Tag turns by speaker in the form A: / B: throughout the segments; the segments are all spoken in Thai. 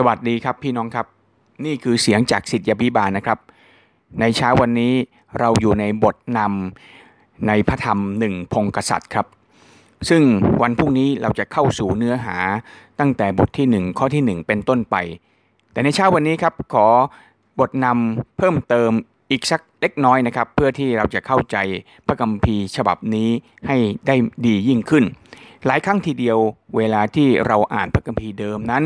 A: สวัสดีครับพี่น้องครับ นี่คือเสียงจากสิทธิบิบาลนะครับ ในเช้าวันนี้เราอยู่ในบทนำในพระธรรมหนึ่งพงกษัตริย์ครับ ซึ่งวันพรุ่งนี้เราจะเข้าสู่เนื้อหาตั้งแต่บทที่ 1 ข้อที่ 1 เป็นต้นไป แต่ในเช้าวันนี้ครับขอบทนำเพิ่มเติมอีกสักเล็กน้อยนะครับ เพื่อที่เราจะเข้าใจพระคัมภีร์ฉบับนี้ให้ได้ดียิ่งขึ้น หลายครั้งทีเดียวเวลาที่เราอ่านพระคัมภีร์เดิมนั้น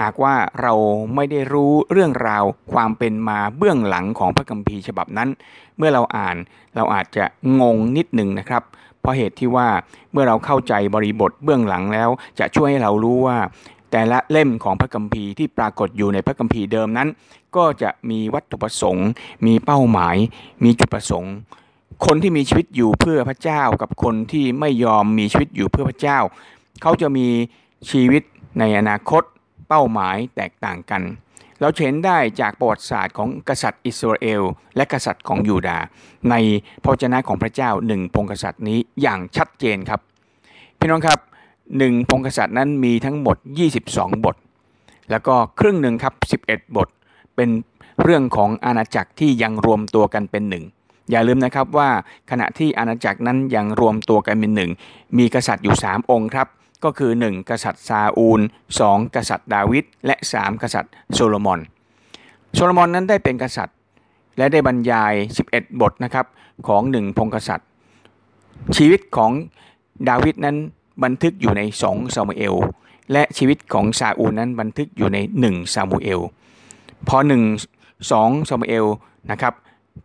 A: หากว่าเราไม่ได้รู้เรื่องราวความเป็นมาเบื้องหลังของพระคัมภีร์ฉบับนั้น เมื่อเราอ่านเราอาจจะงงนิดหนึ่งนะครับ เพราะเหตุที่ว่าเมื่อเราเข้าใจบริบทเบื้องหลังแล้ว จะช่วยให้เรารู้ว่า แต่ละเล่มของพระคัมภีร์ที่ปรากฏอยู่ในพระคัมภีร์เดิมนั้น ก็จะมีวัตถุประสงค์ มีเป้าหมาย มีจุดประสงค์คนที่มีชีวิตอยู่เพื่อพระเจ้ากับคนที่ไม่ยอมมีชีวิตอยู่เพื่อพระเจ้า เขาจะมีชีวิตในอนาคต เป้าหมายแตกต่างกัน เราเห็นได้จากประวัติศาสตร์ของกษัตริย์อิสราเอล และกษัตริย์ของยูดาห์ในพระวจนะของพระเจ้าหนึ่งพงกษัตริย์นี้อย่างชัดเจนครับพี่น้องครับหนึ่งพงกษัตริย์นั้นมีทั้งหมด 22 บท แล้วก็ครึ่งหนึ่งครับ 11 บท เป็นเรื่องของอาณาจักรที่ยังรวมตัวกันเป็นหนึ่งอย่าลืมนะครับว่าขณะที่อาณาจักรนั้นยังรวมตัวกันเป็นหนึ่งมีกษัตริย์อยู่ 3 องค์ครับ ก็คือ 1 กษัตริย์ซาอูล 2 กษัตริย์ดาวิดและ 3 กษัตริย์โซโลมอน โซโลมอนนั้นได้เป็นกษัตริย์ และได้บรรยาย 11 บทนะครับของหนึ่งพงศ์กษัตริย์ ชีวิตของดาวิดนั้นบันทึกอยู่ใน2ซามูเอลและชีวิตของซาอูลนั้นบันทึกอยู่ใน1ซามูเอลพอ1 2ซามูเอลนะครับ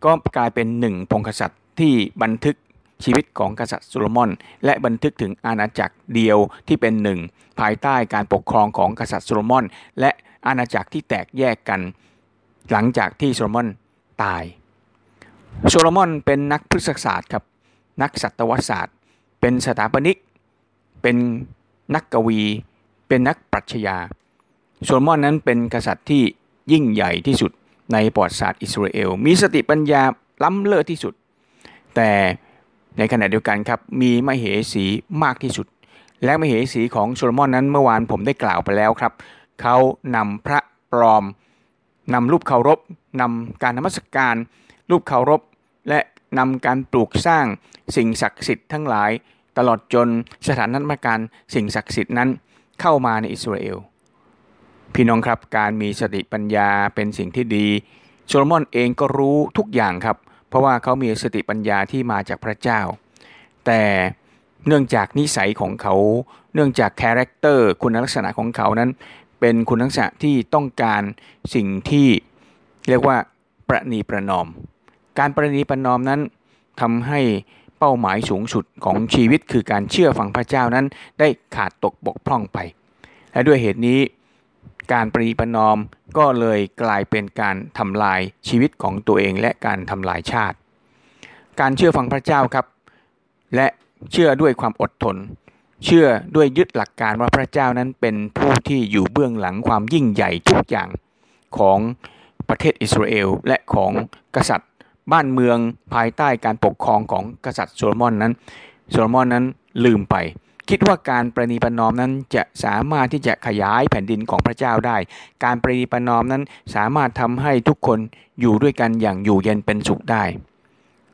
A: ก็กลายเป็น1พงศ์กษัตริย์ที่บันทึก ชีวิตของกษัตริย์โซโลมอน และบันทึกถึงอาณาจักรเดียวที่เป็นหนึ่งภายใต้การปกครองของกษัตริย์โซโลมอน และอาณาจักรที่แตกแยกกัน หลังจากที่โซโลมอนตาย โซโลมอนเป็นนักพฤกษศาสตร์ครับนักสัตวศาสตร์ เป็นสถาปนิก เป็นนักกวี เป็นนักปรัชญาโซโลมอนนั้นเป็นกษัตริย์ที่ยิ่งใหญ่ที่สุดในประวัติศาสตร์อิสราเอล มีสติปัญญาล้ำเลิศที่สุด แต่ ในขณะเดียวกันครับมีมเหสีมากที่สุด และมเหสีของโซโลมอนนั้นเมื่อวานผมได้กล่าวไปแล้วครับ เขานำพระปลอมนำรูปเคารพนำการนมัสการ รูปเคารพ และนำการปลูกสร้างสิ่งศักดิ์สิทธิ์ทั้งหลาย ตลอดจนสถานสักการะสิ่งศักดิ์สิทธิ์นั้นเข้ามาในอิสราเอลพี่น้องครับการมีสติปัญญาเป็นสิ่งที่ดี โซโลมอนเองก็รู้ทุกอย่างครับ เพราะว่าเขามีสติปัญญาที่มาจากพระเจ้า แต่เนื่องจากนิสัยของเขา เนื่องจาก character คุณลักษณะของเขานั้น เป็นคุณลักษณะที่ต้องการสิ่งที่เรียกว่าประนีประนอม การประนีประนอมนั้นทำให้เป้าหมายสูงสุดของชีวิตคือการเชื่อฟังพระเจ้านั้นได้ขาดตกบกพร่องไป และด้วยเหตุนี้ การปรีประนอมก็เลยกลายเป็นการทำลายชีวิตของตัวเองและการทำลายชาติ การเชื่อฟังพระเจ้าครับ และเชื่อด้วยความอดทน เชื่อด้วยยึดหลักการว่าพระเจ้านั้นเป็นผู้ที่อยู่เบื้องหลังความยิ่งใหญ่ทุกอย่างของประเทศอิสราเอลและของกษัตริย์ บ้านเมืองภายใต้การปกครองของกษัตริย์โซโลมอนนั้น โซโลมอนนั้นลืมไป คิดว่าการประนีประนอมนั้นจะสามารถที่จะขยายแผ่นดินของพระเจ้าได้ การประนีประนอมนั้นสามารถทำให้ทุกคนอยู่ด้วยกันอย่างอยู่เย็นเป็นสุขได้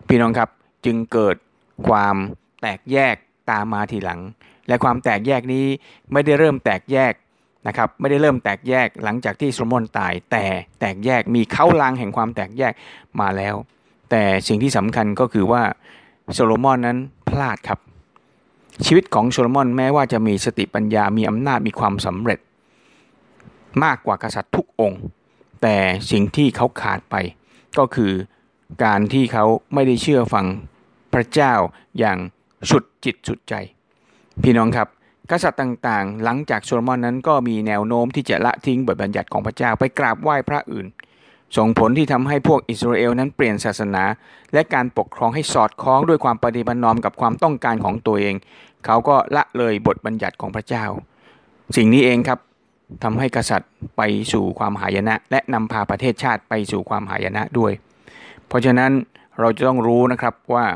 A: พี่น้องครับจึงเกิดความแตกแยกตามมาทีหลัง และความแตกแยกนี้ไม่ได้เริ่มแตกแยกนะครับไม่ได้เริ่มแตกแยกหลังจากที่โซโลมอนตาย แต่แตกแยกมีเข้าลางแห่งความแตกแยกมาแล้ว แต่สิ่งที่สำคัญก็คือว่าโซโลมอนนั้นพลาดครับ ชีวิตของโซโลมอนแม้ว่าจะมีสติปัญญามีอำนาจมีความสำเร็จ มากกว่ากษัตริย์ทุกองค์ แต่สิ่งที่เขาขาดไป ก็คือการที่เขาไม่ได้เชื่อฟังพระเจ้าอย่างสุดจิตสุดใจ พี่น้องครับ กษัตริย์ต่างๆ หลังจากโซโลมอนนั้นก็มีแนวโน้มที่จะละทิ้งบทบัญญัติของพระเจ้าไปกราบไหว้พระอื่น ส่งผลที่ทำให้พวกอิสราเอลนั้นเปลี่ยนศาสนา และการปกครองให้สอดคล้องด้วยความปฏิบัตินอมกับความต้องการของตัวเอง เขาก็ละเลยบทบัญญัติของพระเจ้า สิ่งนี้เองครับทำให้กษัตริย์ไปสู่ความหายนะ และนำพาประเทศชาติไปสู่ความหายนะด้วย เพราะฉะนั้นเราจะต้องรู้นะครับว่า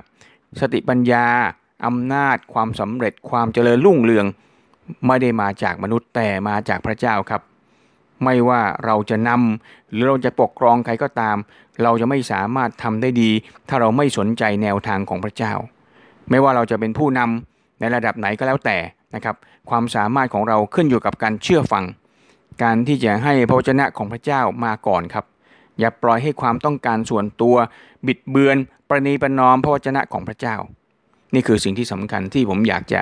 A: สติปัญญาอำนาจ ความสำเร็จความเจริญรุ่งเรือง ไม่ได้มาจากมนุษย์แต่มาจากพระเจ้าครับ ไม่ว่าเราจะนำหรือเราจะปกครองใครก็ตาม เราจะไม่สามารถทำได้ดี ถ้าเราไม่สนใจแนวทางของพระเจ้า ไม่ว่าเราจะเป็นผู้นำในระดับไหนก็แล้วแต่นะครับ ความสามารถของเราขึ้นอยู่กับการเชื่อฟัง การที่จะให้พระวจนะของพระเจ้ามาก่อนครับ อย่าปล่อยให้ความต้องการส่วนตัว บิดเบือน ประนีประนอมพระวจนะของพระเจ้า นี่คือสิ่งที่สำคัญที่ผมอยากจะ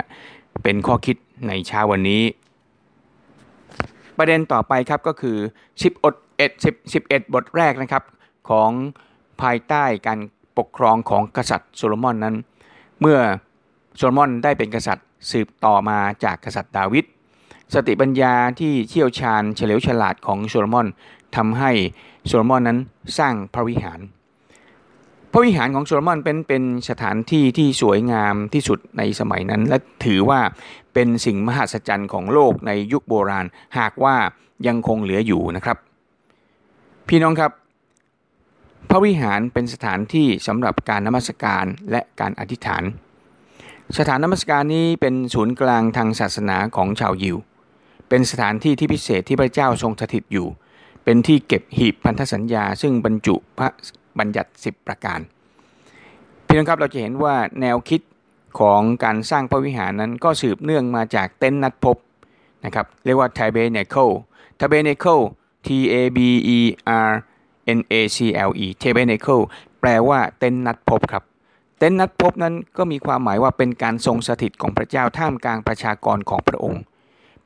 A: เป็นข้อคิดในเช้าวันนี้ ประเด็นต่อไปครับก็คือ10อด1 11 บทแรกนะครับของภายใต้การปกครองของกษัตริย์โซโลมอนนั้น เมื่อโซโลมอนได้เป็นกษัตริย์สืบต่อมาจากกษัตริย์ดาวิดสติปัญญาที่เชี่ยวชาญเฉลียวฉลาดของโซโลมอนทำให้โซโลมอนนั้นสร้างพระวิหาร พระวิหารของโซโลมอนเป็นเป็นสถานที่ที่สวยงามที่สุดในสมัยนั้น และถือว่า เป็นสิ่งมหัศจรรย์ของโลกในยุคโบราณ หากว่ายังคงเหลืออยู่นะครับ พี่น้องครับ พระวิหารเป็นสถานที่สำหรับการนมัสการและการอธิษฐาน สถานนมัสการนี้เป็นศูนย์กลางทางศาสนาของชาวยิว เป็นสถานที่ที่พิเศษที่พระเจ้าทรงสถิตอยู่ เป็นที่เก็บหีบพันธสัญญา ซึ่งบรรจุพระบัญญัติ 10 ประการ พี่น้องครับเราจะเห็นว่าแนวคิด ของการสร้างพระวิหารนั้นก็สืบเนื่องมาจากเต็นท์นัดพบนะครับเรียกว่า tabernacle tabernacle T A B E R N A C L E tabernacle แปลว่าเต็นท์นัดพบครับ เต็นท์นัดพบนั้นก็มีความหมายว่าเป็นการทรงสถิตของพระเจ้าท่ามกลางประชากรของพระองค์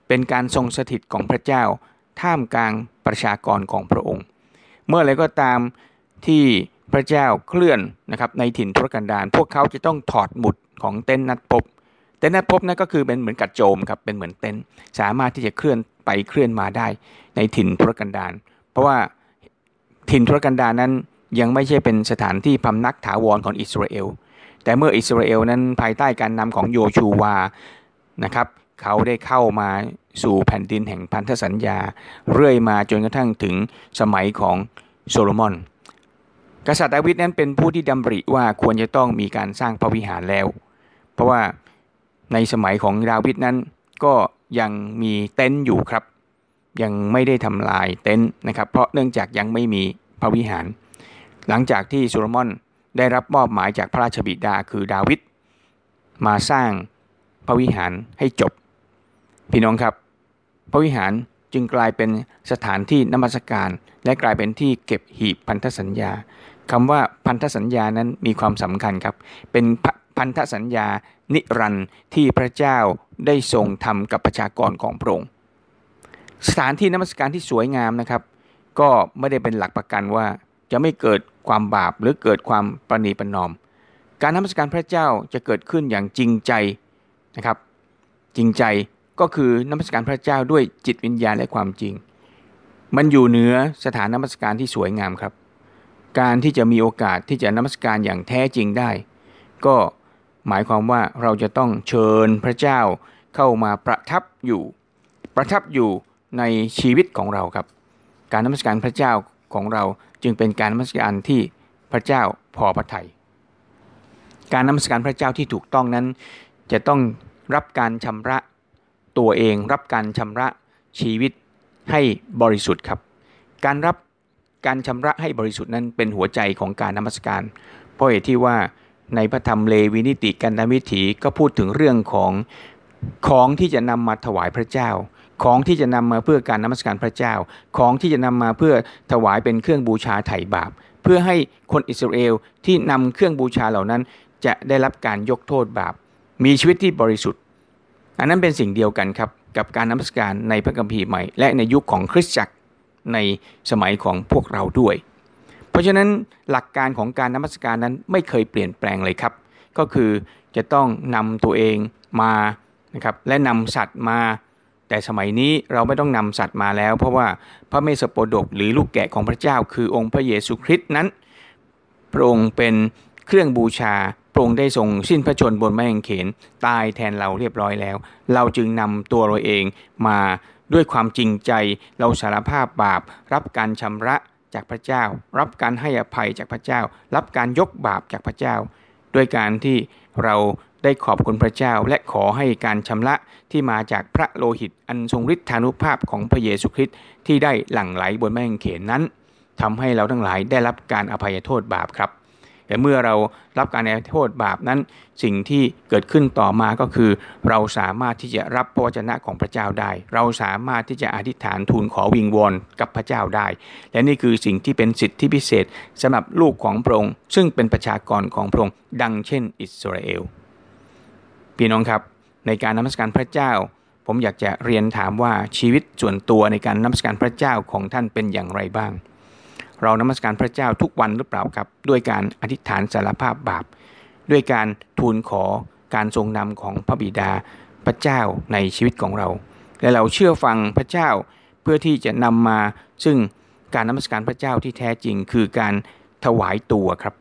A: เป็นการทรงสถิตของพระเจ้า ท่ามกลางประชากรของพระองค์ เมื่อไรก็ตามที่พระเจ้าเคลื่อนนะครับในถิ่นทุรกันดารพวกเขาจะต้องถอดหมุด ของเต็นท์นัดพบ เต็นท์นัดพบนั่นก็คือเป็นเหมือนกัดโจมครับเป็นเหมือนเต็นท์สามารถที่จะเคลื่อนไปเคลื่อนมาได้ในถิ่นทุรกันดารเพราะว่าถิ่นทุรกันดารนั้นยังไม่ใช่เป็นสถานที่พำนักถาวรของอิสราเอล แต่เมื่ออิสราเอลนั้นภายใต้การนำของโยชูวานะครับเขาได้เข้ามาสู่แผ่นดินแห่งพันธสัญญา เรื่อยมาจนกระทั่งถึงสมัยของโซโลมอน กษัตริย์ดาวิดนั้นเป็นผู้ที่ดำริว่าควรจะต้องมีการสร้างพระวิหารแล้ว เพราะว่าในสมัยของดาวิดนั้นก็ยังมีเต็นท์อยู่ครับ ยังไม่ได้ทำลายเต็นท์นะครับ เพราะเนื่องจากยังไม่มีพระวิหาร หลังจากที่โซโลมอนได้รับมอบหมายจากพระราชบิดาคือดาวิดมาสร้างพระวิหารให้จบ พี่น้องครับ พระวิหารจึงกลายเป็นสถานที่นมัสการ และกลายเป็นที่เก็บหีบพันธสัญญา คำว่าพันธสัญญานั้นมีความสำคัญครับ เป็นพันธสัญญานิรันที่พระเจ้าได้ทรงทำกับประชากรของพระองค์สถานที่นมัสการที่สวยงามนะครับ ก็ไม่ได้เป็นหลักประกันว่าจะไม่เกิดความบาปหรือเกิดความประนีประนอม การนมัสการพระเจ้าจะเกิดขึ้นอย่างจริงใจนะครับ จริงใจก็คือนมัสการพระเจ้าด้วยจิตวิญญาณและความจริง มันอยู่เหนือสถานนมัสการที่สวยงามครับ การที่จะมีโอกาสที่จะนมัสการอย่างแท้จริงได้ ก็หมายความว่าเราจะต้องเชิญพระเจ้าเข้ามาประทับอยู่ ประทับอยู่ในชีวิตของเราครับ การนมัสการพระเจ้าของเราจึงเป็นการนมัสการที่พระเจ้าพอพระทยัยการนมัสการพระเจ้าที่ถูกต้องนั้น จะต้องรับการชำระตัวเอง รับการชำระชีวิตให้บริสุทธิ์ครับ การรับ การชำระให้บริสุทธิ์นั้นเป็นหัวใจของการนมัสการ เพราะเหตุที่ว่าในพระธรรมเลวินิติกันดวิถีก็พูดถึงเรื่องของของที่จะนำมาถวายพระเจ้า ของที่จะนำมาเพื่อการนมัสการพระเจ้า ของที่จะนำมาเพื่อถวายเป็นเครื่องบูชาไถ่บาป เพื่อให้คนอิสราเอลที่นำเครื่องบูชาเหล่านั้น จะได้รับการยกโทษบาป มีชีวิตที่บริสุทธิ์ อันนั้นเป็นสิ่งเดียวกันครับกับการนมัสการในพระคัมภีร์ใหม่ และในยุคของคริสตจักร ในสมัยของพวกเราด้วย เพราะฉะนั้นหลักการของการนมัสการนั้นไม่เคยเปลี่ยนแปลงเลยครับ ก็คือจะต้องนำตัวเองมานะครับและนำสัตว์มา แต่สมัยนี้เราไม่ต้องนำสัตว์มาแล้ว เพราะว่าพระเมสสโปดกหรือลูกแกะของพระเจ้า คือองค์พระเยซูคริสต์นั้นพระองค์เป็นเครื่องบูชาพระองค์ได้ทรงสิ้นพระชนบนไม้กางเขนตายแทนเราเรียบร้อยแล้ว เราจึงนำตัวเราเองมา ด้วยความจริงใจเราสารภาพบาป รับการชำระจากพระเจ้า รับการให้อภัยจากพระเจ้า รับการยกบาปจากพระเจ้า ด้วยการที่เราได้ขอบคุณพระเจ้า และขอให้การชำระที่มาจากพระโลหิตอันทรงฤทธานุภาพของพระเยซูคริสต์ที่ได้หลั่งไหลบนแม่งเขนนั้นทำให้เราทั้งหลายได้รับการอภัยโทษบาปครับ แต่เมื่อเรารับการอภัยโทษบาปนั้น สิ่งที่เกิดขึ้นต่อมาก็คือ เราสามารถที่จะรับพระวจนะของพระเจ้าได้ เราสามารถที่จะอธิษฐานทูลขอวิงวอนกับพระเจ้าได้ และนี่คือสิ่งที่เป็นสิทธิพิเศษสำหรับลูกของพระองค์ซึ่งเป็นประชากรของพระองค์ดังเช่น อิสราเอลพี่น้องครับในการนมัสการพระเจ้า ผมอยากจะเรียนถามว่าชีวิตส่วนตัวในการนมัสการพระเจ้าของท่านเป็นอย่างไรบ้าง เรานมัสการพระเจ้าทุกวันหรือเปล่าครับ ด้วยการอธิษฐานสารภาพบาป ด้วยการทูลขอการทรงนำของพระบิดาพระเจ้าในชีวิตของเรา และเราเชื่อฟังพระเจ้าเพื่อที่จะนำมาซึ่งการนมัสการพระเจ้าที่แท้จริง คือการถวายตัวครับ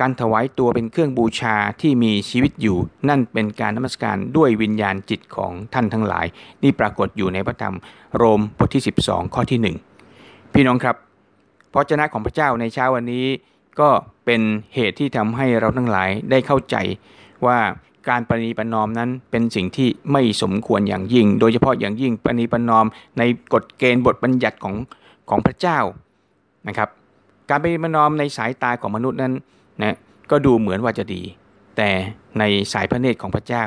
A: การถวายตัวเป็นเครื่องบูชาที่มีชีวิตอยู่ นั่นเป็นการนมัสการด้วยวิญญาณจิตของท่านทั้งหลาย นี่ปรากฏอยู่ในพระธรรมโรมบทที่ 12 ข้อที่ 1 พี่น้องครับ พระเจ้าของพระเจ้าในเช้าวันนี้ ก็เป็นเหตุที่ทำให้เราทั้งหลายได้เข้าใจว่าการปณีปนอมนั้นเป็นสิ่งที่ไม่สมควรอย่างยิ่ง โดยเฉพาะอย่างยิ่งปณีปนอมในกฎเกณฑ์บทบัญญัติของของพระเจ้านะครับ การปณีปนอมในสายตาของมนุษย์นั้นนะก็ดูเหมือนว่าจะดี แต่ในสายพระเนตรของพระเจ้า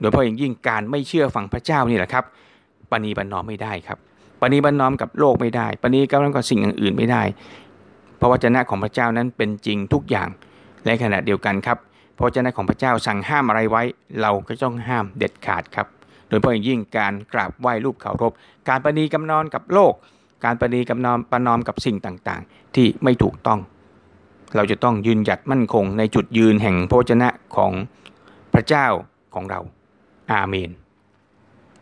A: โดยเฉพาะอย่างยิ่งการไม่เชื่อฟังพระเจ้านี่แหละครับปณีบันนอมไม่ได้ครับ ปณีบันนอมกับโลกไม่ได้ปณีกำลังกับสิ่งอื่นไม่ได้เพราะวจนะของพระเจ้านั้นเป็นจริงทุกอย่างและขณะเดียวกันครับพระวจนะของพระเจ้าสั่งห้ามอะไรไว้ เราก็ต้องห้ามเด็ดขาดครับ โดยเฉพาะอย่างยิ่งการกราบไหว้รูปเคารพ การปณีกำนอนกับโลก การปณีกำนอนประนอมกับสิ่งต่างๆ ที่ไม่ถูกต้อง เราจะต้องยืนหยัดมั่นคงในจุดยืนแห่งพระวจนะของพระเจ้าของเรา อาเมน